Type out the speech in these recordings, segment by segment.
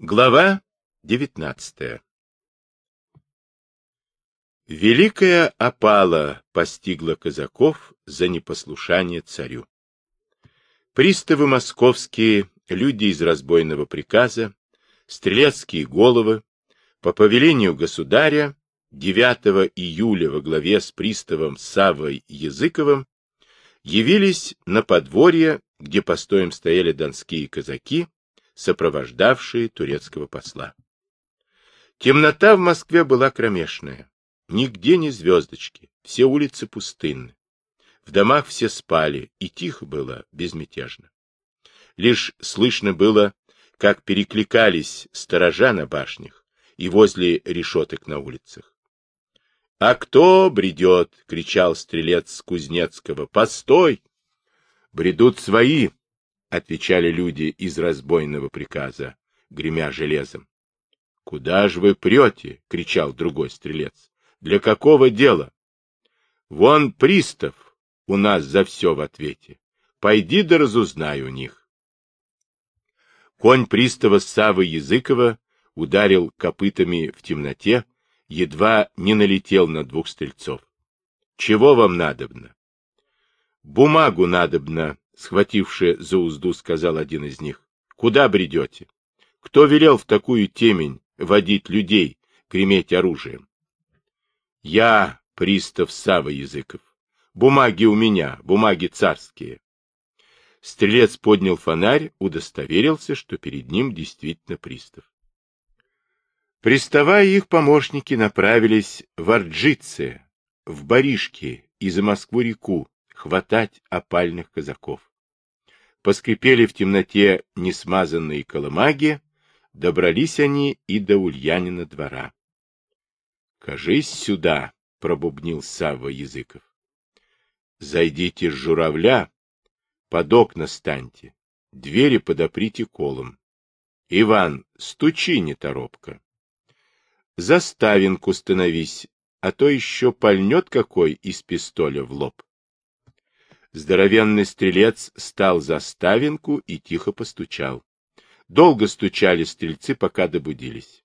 Глава 19 Великая опала постигла казаков за непослушание царю. Приставы московские, люди из разбойного приказа, стрелецкие головы, по повелению государя 9 июля во главе с приставом Савой Языковым явились на подворье, где постоем стояли донские казаки, сопровождавшие турецкого посла. Темнота в Москве была кромешная. Нигде ни звездочки, все улицы пустынны. В домах все спали, и тихо было, безмятежно. Лишь слышно было, как перекликались сторожа на башнях и возле решеток на улицах. — А кто бредет? — кричал стрелец Кузнецкого. — Постой! Бредут свои, отвечали люди из разбойного приказа, гремя железом. — Куда же вы прете? — кричал другой стрелец. — Для какого дела? — Вон пристав у нас за все в ответе. Пойди да разузнай у них. Конь пристава Савы Языкова ударил копытами в темноте, едва не налетел на двух стрельцов. — Чего вам надобно? — Бумагу надобно, схвативши за узду, сказал один из них. — Куда бредете? Кто велел в такую темень водить людей, греметь оружием? — Я, пристав Сава Языков. Бумаги у меня, бумаги царские. Стрелец поднял фонарь, удостоверился, что перед ним действительно пристав. Приставая, их помощники направились в Орджице, в Баришки и за Москву-реку, хватать опальных казаков. Поскрипели в темноте несмазанные колымаги, добрались они и до Ульянина двора. — Кажись сюда, — пробубнил Савва Языков. — Зайдите с журавля, под окна станьте, двери подоприте колом. Иван, стучи неторопко. За ставинку становись, а то еще пальнет какой из пистоля в лоб. Здоровенный стрелец стал за ставинку и тихо постучал. Долго стучали стрельцы, пока добудились.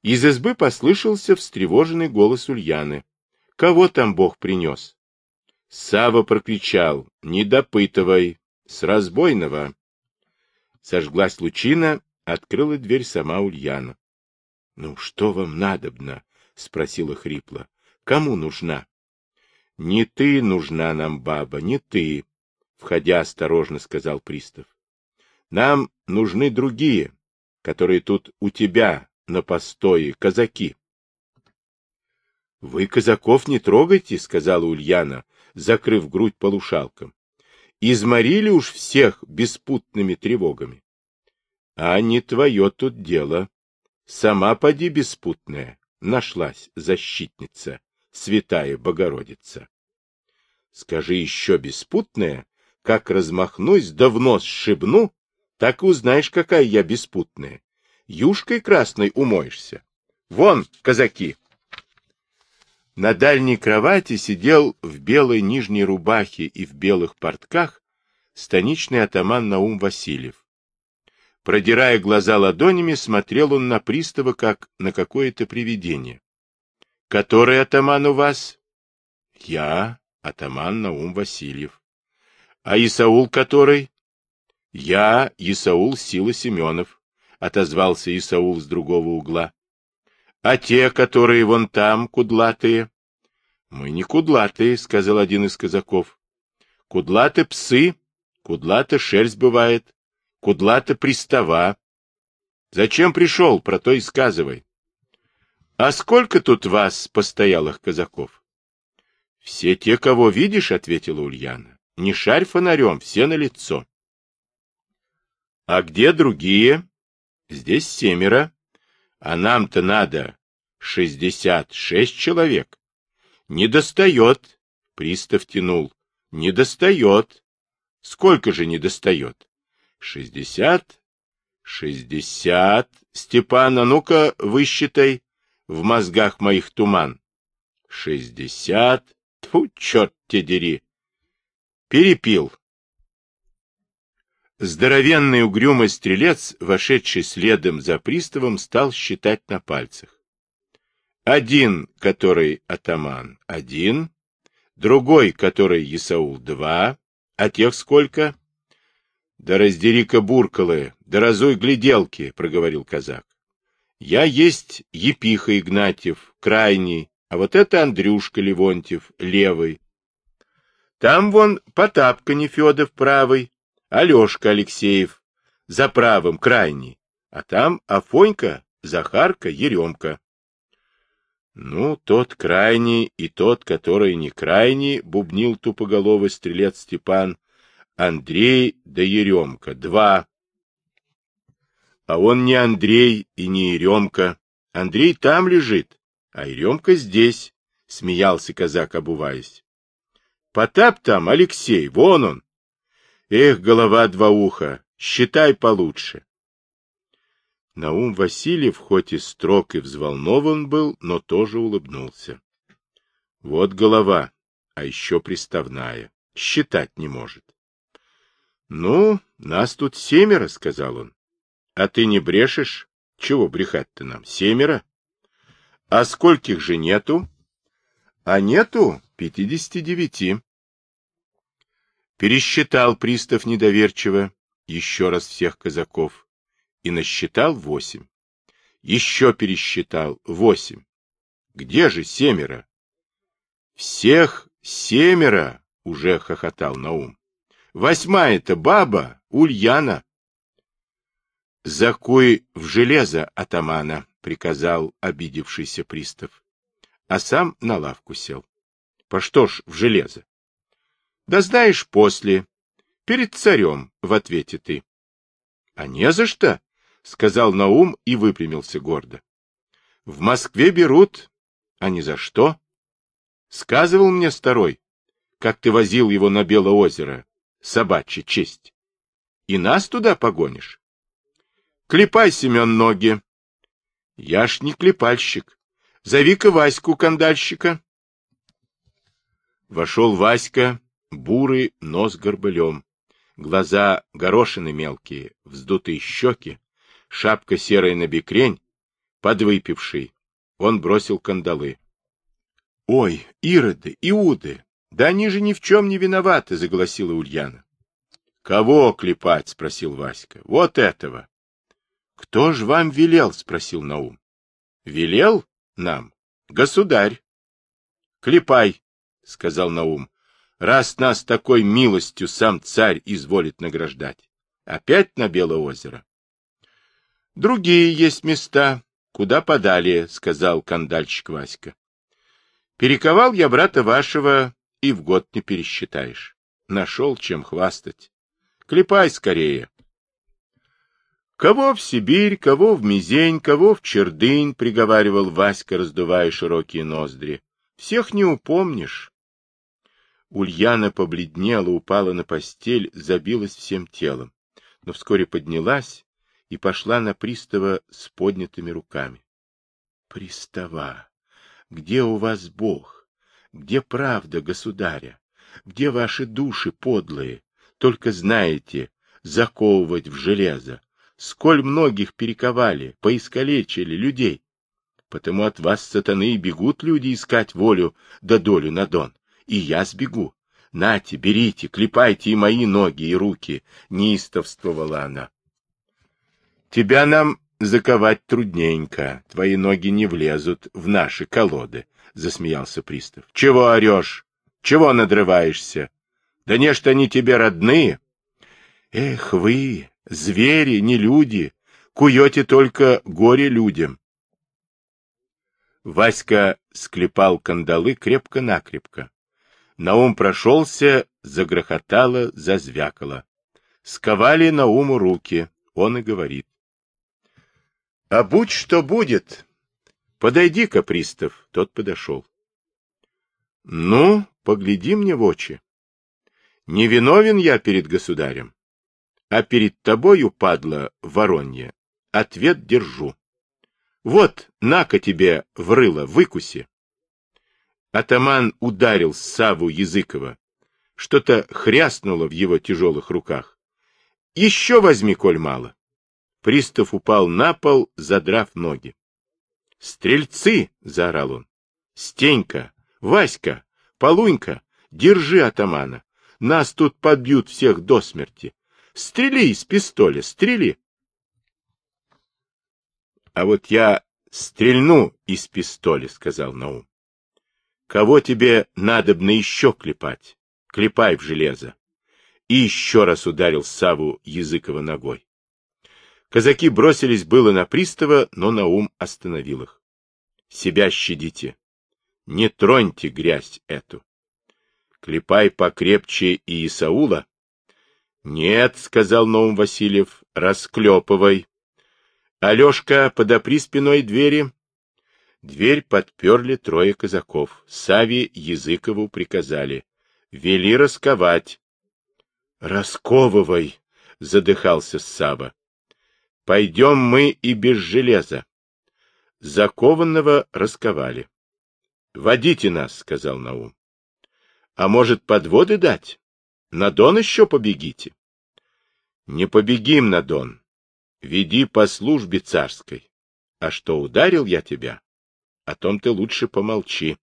Из избы послышался встревоженный голос Ульяны. — Кого там Бог принес? Сава прокричал. — Не допытывай. С разбойного. Сожглась лучина, открыла дверь сама Ульяна. — Ну, что вам надобно? — спросила хрипло. — Кому нужна? — Не ты нужна нам, баба, не ты, — входя осторожно сказал пристав. — Нам нужны другие, которые тут у тебя на постое, казаки. — Вы казаков не трогайте, — сказала Ульяна, закрыв грудь полушалком. — Изморили уж всех беспутными тревогами. — А не твое тут дело. Сама поди беспутная, нашлась защитница святая Богородица. Скажи еще беспутная, как размахнусь, да в нос сшибну, так и узнаешь, какая я беспутная. Юшкой красной умоешься. Вон, казаки! На дальней кровати сидел в белой нижней рубахе и в белых портках станичный атаман Наум Васильев. Продирая глаза ладонями, смотрел он на пристава, как на какое-то привидение. — Который атаман у вас? — Я, атаман Наум Васильев. — А Исаул который? — Я, Исаул Сила Семенов, — отозвался Исаул с другого угла. — А те, которые вон там, кудлатые? — Мы не кудлатые, — сказал один из казаков. — Кудлаты псы, кудлата шерсть бывает, кудлата пристава. Зачем пришел, про то и сказывай. — А сколько тут вас, постоялых казаков? — Все те, кого видишь, — ответила Ульяна. — Не шарь фонарем, все на лицо. — А где другие? — Здесь семеро. А нам-то надо шестьдесят шесть человек. — Не достает, — пристав тянул. — Не достает. — Сколько же не достает? — Шестьдесят. — Шестьдесят. Степан, а ну-ка, высчитай в мозгах моих туман. Шестьдесят, тьфу, черт те дери. Перепил. Здоровенный угрюмый стрелец, вошедший следом за приставом, стал считать на пальцах. Один, который атаман, один, другой, который Исаул, два, а тех сколько? — Да раздери-ка буркалы, да разуй гляделки, — проговорил казак. — Я есть Епиха Игнатьев, крайний, а вот это Андрюшка Левонтьев, левый. Там вон Потапка Нефедов правый, Алешка Алексеев за правым крайний, а там Афонька, Захарка, Еремка. Ну, тот крайний и тот, который не крайний, бубнил тупоголовый стрелец Степан, Андрей да Еремка, два. А он не Андрей и не Еремка. Андрей там лежит, а Еремка здесь, — смеялся казак, обуваясь. Потап там, Алексей, вон он. Эх, голова два уха, считай получше. Наум Васильев, хоть и строг и взволнован был, но тоже улыбнулся. Вот голова, а еще приставная, считать не может. — Ну, нас тут семеро, — сказал он. — А ты не брешешь? Чего брехать-то нам? Семеро? — А скольких же нету? — А нету пятидесяти девяти. Пересчитал пристав недоверчиво еще раз всех казаков и насчитал восемь. Еще пересчитал восемь. Где же семеро? Всех семеро, уже хохотал Наум. Восьмая-то баба, Ульяна. Закуй в железо атамана, приказал обидевшийся пристав, а сам на лавку сел. По что ж в железо? Да знаешь, после. Перед царем, в ответе ты. — А не за что, — сказал Наум и выпрямился гордо. — В Москве берут, а не за что. Сказывал мне старой, как ты возил его на Белое озеро, собачья честь. И нас туда погонишь. Клепай, Семен, ноги. Я ж не клепальщик. Зови-ка Ваську, кандальщика. Вошел Васька, бурый нос горбылем, глаза горошины мелкие, вздутые щеки, шапка серая на бекрень, подвыпивший. Он бросил кандалы. — Ой, ироды, иуды, да они же ни в чем не виноваты, — загласила Ульяна. — Кого клепать? — спросил Васька. — Вот этого. — Кто ж вам велел? — спросил Наум. — Велел нам? Государь. — Клепай, — сказал Наум раз нас такой милостью сам царь изволит награждать. Опять на Белое озеро. Другие есть места, куда подали, сказал кандальщик Васька. Перековал я брата вашего, и в год не пересчитаешь. Нашел чем хвастать. Клепай скорее. Кого в Сибирь, кого в Мизень, кого в Чердынь, приговаривал Васька, раздувая широкие ноздри. Всех не упомнишь. Ульяна побледнела, упала на постель, забилась всем телом, но вскоре поднялась и пошла на пристава с поднятыми руками. — Пристава, где у вас Бог? Где правда, государя? Где ваши души подлые? Только знаете, заковывать в железо. Сколь многих перековали, поискалечили людей. Потому от вас, сатаны, и бегут люди искать волю да долю на дон и я сбегу. Нате, берите, клепайте и мои ноги, и руки, — неистовствовала она. Тебя нам заковать трудненько, твои ноги не влезут в наши колоды, — засмеялся пристав. — Чего орешь? Чего надрываешься? Да не они тебе родные. Эх вы, звери, не люди, куете только горе людям. Васька склепал кандалы крепко-накрепко. Наум прошелся, загрохотало, зазвякало. Сковали Науму руки, он и говорит. — А будь что будет, подойди-ка, пристав. Тот подошел. — Ну, погляди мне в очи. Не виновен я перед государем, а перед тобою, падла воронье, ответ держу. Вот, на-ка тебе в рыло, выкуси. Атаман ударил Саву Языкова. Что-то хряснуло в его тяжелых руках. Еще возьми, коль мало. Пристав упал на пол, задрав ноги. «Стрельцы!» — заорал он. «Стенька! Васька! Полунька! Держи атамана! Нас тут побьют всех до смерти! Стрели из пистоля, стрели!» «А вот я стрельну из пистоля», — сказал Наум. «Кого тебе надобно еще клепать? Клепай в железо!» И еще раз ударил Саву Языкова ногой. Казаки бросились было на пристава, но Наум остановил их. Себя щадите. Не троньте грязь эту. Клепай покрепче и Исаула. Нет, сказал Наум Васильев, расклепывай. Алешка, подопри спиной двери. Дверь подперли трое казаков. Сави Языкову приказали. Вели расковать. Расковывай, задыхался Сава. Пойдем мы и без железа. Закованного расковали. — Водите нас, — сказал Наум. — А может, подводы дать? На Дон еще побегите. — Не побегим на Дон. Веди по службе царской. А что, ударил я тебя? О том ты лучше помолчи.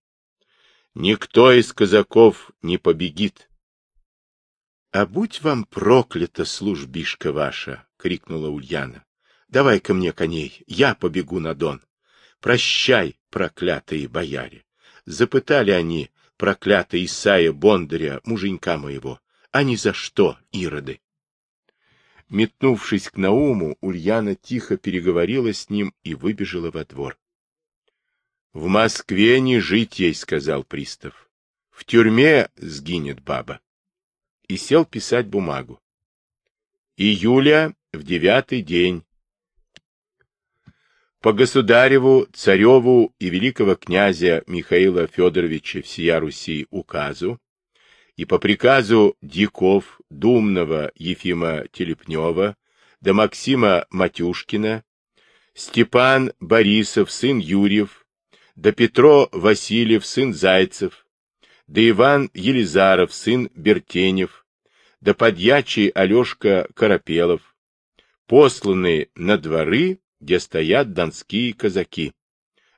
Никто из казаков не побегит. — А будь вам проклята службишка ваша! — крикнула Ульяна. Давай ко мне коней, я побегу на Дон. Прощай, проклятые бояре. Запытали они, проклятый Исаия Бондаря, муженька моего. А ни за что, ироды. Метнувшись к Науму, Ульяна тихо переговорила с ним и выбежала во двор. — В Москве не жить ей, — сказал пристав. — В тюрьме сгинет баба. И сел писать бумагу. Июля в девятый день по государеву, цареву и великого князя Михаила Федоровича всея Руси указу и по приказу диков Думного Ефима Телепнева да Максима Матюшкина, Степан Борисов, сын Юрьев, да Петро Васильев, сын Зайцев, да Иван Елизаров, сын Бертенев, да подьячий Алешка Карапелов, посланные на дворы где стоят донские казаки.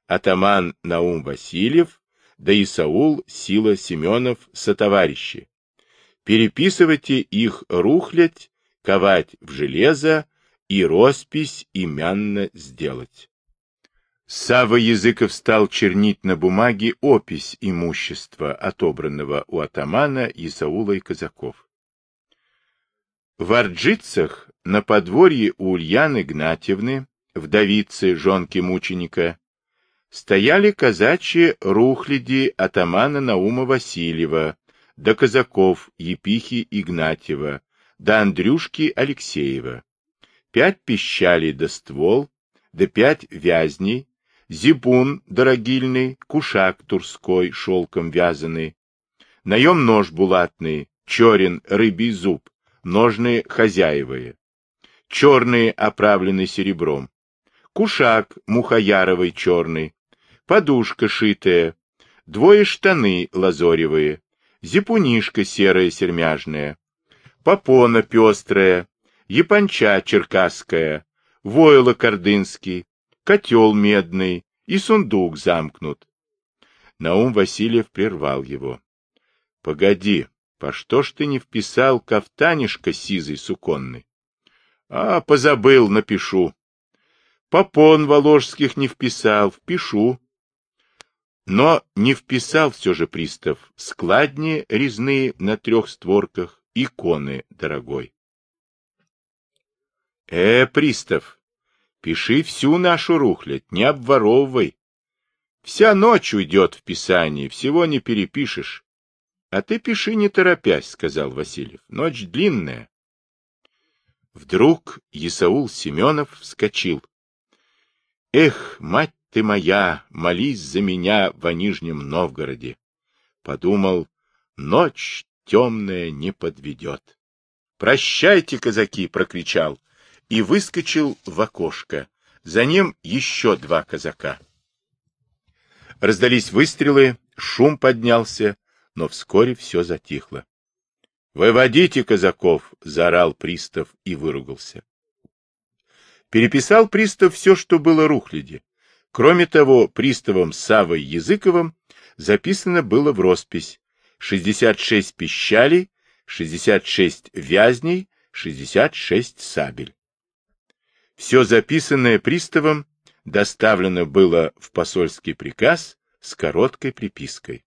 Атаман Наум Васильев, да и Саул Сила Семенов сотоварищи. Переписывайте их рухлядь, ковать в железо и роспись имянно сделать. Сава Языков стал чернить на бумаге опись имущества, отобранного у атамана Исаула и казаков. В Орджицах на подворье у Ульяны Гнатьевны вдовицы, жонки мученика, стояли казачьи рухляди атамана Наума Васильева, до казаков Епихи Игнатьева, до Андрюшки Алексеева, пять пищалей до ствол, до пять вязней, зибун дорогильный, кушак турской, шелком вязаный, наем нож булатный, черен рыбий зуб, ножные хозяевые, черные оправлены серебром, кушак мухаяровый черный, подушка шитая, двое штаны лазоревые, зипунишка серая сермяжная, попона пестрая, японча черкасская, войло кордынский, котел медный и сундук замкнут. Наум Васильев прервал его. — Погоди, по что ж ты не вписал кафтанишко сизый суконный? — А, позабыл, напишу. Попон Воложских не вписал, впишу. Но не вписал все же пристав складни резные на трех створках, иконы дорогой. Э, пристав, пиши всю нашу рухлядь, не обворовывай. Вся ночь уйдет в писании, всего не перепишешь. А ты пиши не торопясь, сказал Васильев. Ночь длинная. Вдруг Исаул Семенов вскочил. Эх, мать ты моя, молись за меня во Нижнем Новгороде. Подумал, ночь темная не подведет. Прощайте, казаки, прокричал и выскочил в окошко. За ним еще два казака. Раздались выстрелы, шум поднялся, но вскоре все затихло. «Выводите казаков!» — заорал пристав и выругался. Переписал пристав все, что было рухляди. Кроме того, приставом Савой Языковым записано было в роспись 66 пищалей, 66 вязней, 66 сабель. Все записанное приставом доставлено было в посольский приказ с короткой припиской.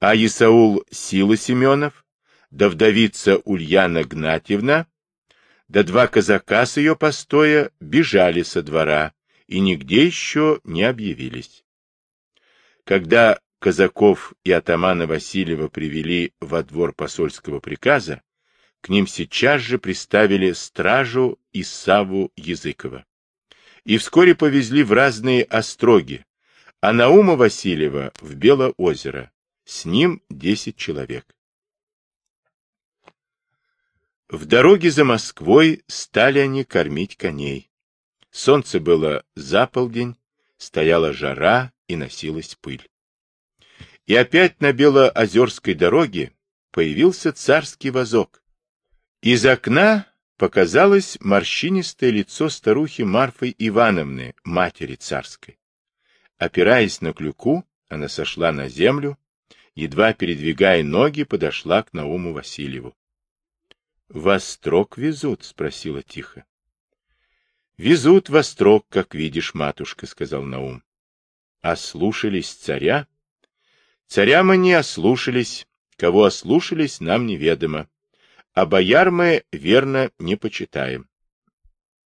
А Исаул Сила Семенов да вдовица Ульяна Гнатьевна, да два казака с ее постоя бежали со двора и нигде еще не объявились. Когда казаков и атамана Васильева привели во двор посольского приказа, к ним сейчас же приставили стражу и Саву Языкова. И вскоре повезли в разные остроги, а Наума Васильева в Белоозеро, с ним десять человек. В дороге за Москвой стали они кормить коней. Солнце было за полдень, стояла жара и носилась пыль. И опять на Белоозерской дороге появился царский вазок. Из окна показалось морщинистое лицо старухи Марфы Ивановны, матери царской. Опираясь на клюку, она сошла на землю, едва передвигая ноги, подошла к Науму Васильеву. Вострок везут? — спросила тихо. — Везут вострок, как видишь, матушка, — сказал Наум. — Ослушались царя? Царя мы не ослушались, кого ослушались, нам неведомо. А бояр мы, верно, не почитаем.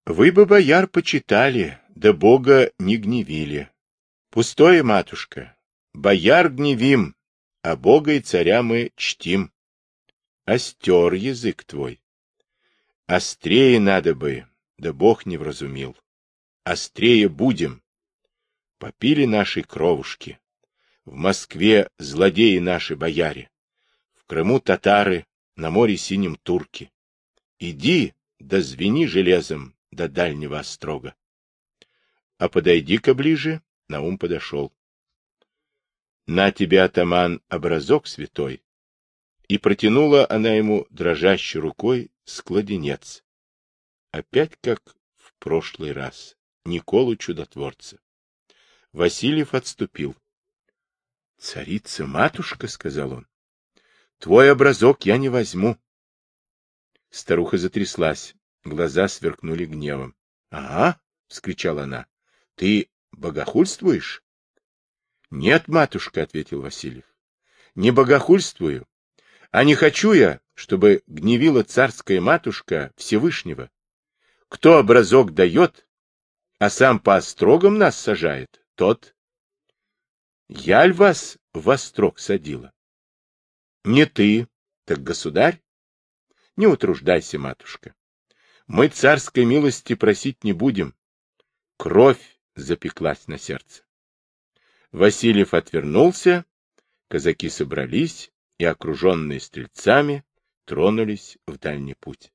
Вы бы бояр почитали, да Бога не гневили. Пустое, матушка, бояр гневим, а Бога и царя мы чтим остер язык твой. Острее надо бы, да Бог не вразумил. Острее будем. Попили наши кровушки. В Москве злодеи наши бояре. В Крыму татары, на море синем турки. Иди, да звени железом до дальнего острога. А подойди-ка ближе, Наум подошел. На тебе, атаман, образок святой, и протянула она ему дрожащей рукой складенец. Опять как в прошлый раз. Николу чудотворца. Васильев отступил. — Царица-матушка, — сказал он, — твой образок я не возьму. Старуха затряслась, глаза сверкнули гневом. — Ага, — вскричала она, — ты богохульствуешь? — Нет, матушка, — ответил Васильев, — не богохульствую, а не хочу я, чтобы гневила царская матушка Всевышнего. Кто образок дает, а сам по острогам нас сажает, тот. Я ль вас в острог садила? Не ты, так государь. Не утруждайся, матушка. Мы царской милости просить не будем. Кровь запеклась на сердце. Васильев отвернулся, казаки собрались, и, окруженные стрельцами, тронулись в дальний путь.